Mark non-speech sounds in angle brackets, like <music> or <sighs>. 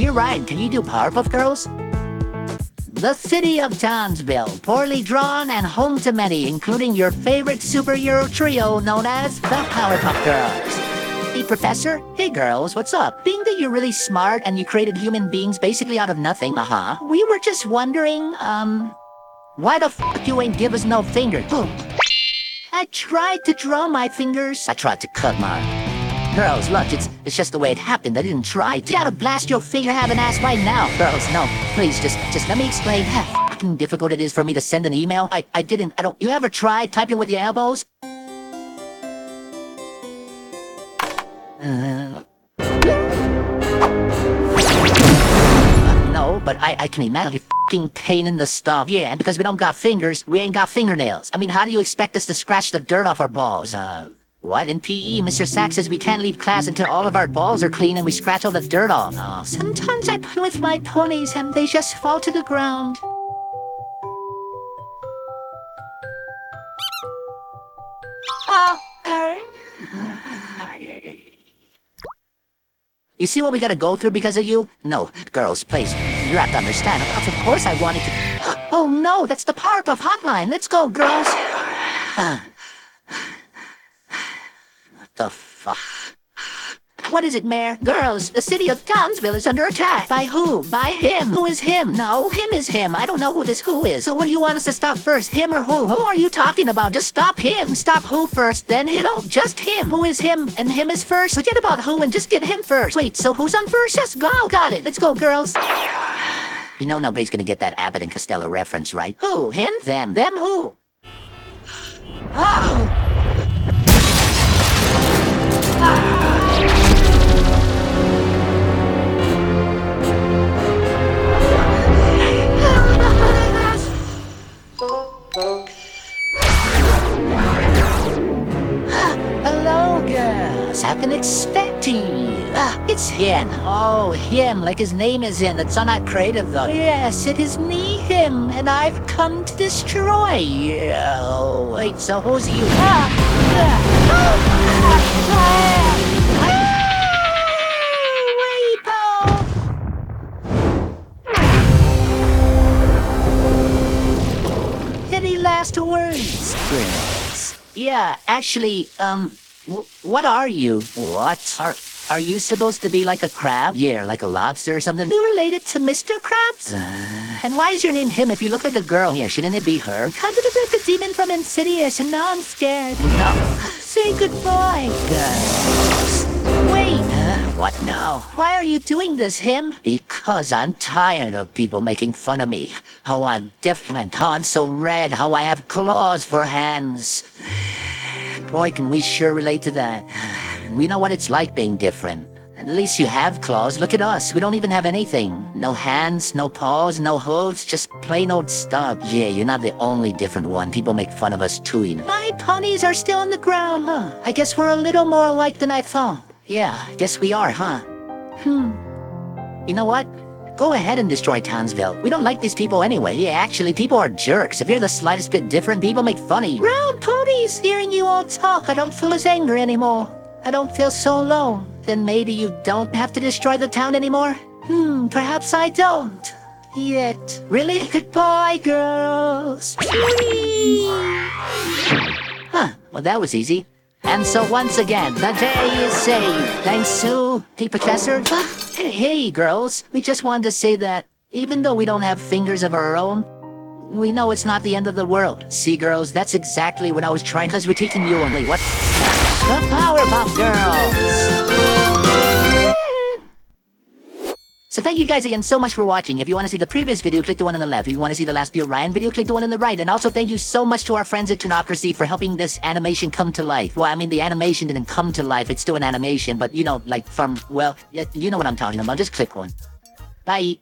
Dear right. can you do Powerpuff Girls? The city of Townsville, poorly drawn and home to many, including your favorite superhero trio known as the Powerpuff Girls. Hey, Professor. Hey, girls, what's up? Being that you're really smart and you created human beings basically out of nothing, uh-huh, we were just wondering, um, why the f you ain't give us no fingers? <gasps> I tried to draw my fingers. I tried to cut mine. Girls, look, it's it's just the way it happened. I didn't try. To. You gotta blast your finger having ass right now. Girls, no, please, just just let me explain how fucking difficult it is for me to send an email. I I didn't. I don't. You ever tried typing with your elbows? Uh, no, but I, I can imagine fucking pain in the stuff. Yeah, and because we don't got fingers, we ain't got fingernails. I mean, how do you expect us to scratch the dirt off our balls? Uh, what? In PE, Mr. Sack says we can't leave class until all of our balls are clean and we scratch all the dirt off. Oh, sometimes I play with my ponies and they just fall to the ground. Oh, You see what we gotta go through because of you? No, girls, please, you have to understand. Of course I wanted to... <gasps> Oh no, that's the Powerpuff Hotline. Let's go, girls. <sighs> Uh. The fuck? What is it, Mayor? Girls, the city of Townsville is under attack. By who? By him. Who is him? No, him is him. I don't know who this who is. So what do you want us to stop first? Him or who? Who are you talking about? Just stop him. Stop who first, then you know, just him. Who is him? And him is first. Forget about who and just get him first. Wait, so who's on first? Just go. Got it. Let's go, girls. You know nobody's gonna get that Abbott and Costello reference, right? Who? Him? Them? Them who? Oh! Girls. I've been expecting you. Ah, it's him. Oh, him, like his name is in. It's on not creative, though. Yes, it is me, him, and I've come to destroy you. Wait, so who's you? Ah, ah, ah, ah, Any last words, Prince? Yeah, actually, um, what are you? What? Are, are you supposed to be like a crab? Yeah, like a lobster or something? You related to Mr. Krabs? Uh, and why is your name him if you look like a girl Yeah, Shouldn't it be her? Kind of like the demon from Insidious, and now I'm scared. No. <gasps> Say goodbye, girls. Wait. Uh, what now? Why are you doing this, him? Because I'm tired of people making fun of me. How I'm different, how I'm so red, how I have claws for hands. Boy, can we sure relate to that. We know what it's like being different. At least you have claws. Look at us. We don't even have anything. No hands, no paws, no hooves, just plain old stuff. Yeah, you're not the only different one. People make fun of us too, you know. My ponies are still on the ground, huh? I guess we're a little more alike than I thought. Yeah, guess we are, huh? Hmm. You know what? Go ahead and destroy Townsville. We don't like these people anyway. Yeah, actually, people are jerks. If you're the slightest bit different, people make fun of you. Round ponies, hearing you all talk, I don't feel as angry anymore. I don't feel so alone. Then maybe you don't have to destroy the town anymore? Hmm, perhaps I don't. Yet. Really? Goodbye, girls. Huh, well that was easy. And so once again, the day is saved. Thanks to the professor. Hey, hey, girls. We just wanted to say that even though we don't have fingers of our own, we know it's not the end of the world. See, girls, that's exactly what I was trying, to. because we're teaching you only what? The Powerpuff Girls! So thank you guys again so much for watching. If you want to see the previous video, click the one on the left. If you want to see the last Bill Ryan video, click the one on the right. And also thank you so much to our friends at Toonocracy for helping this animation come to life. Well, I mean, the animation didn't come to life. It's still an animation, but you know, like from, well, you know what I'm talking about. Just click one. Bye.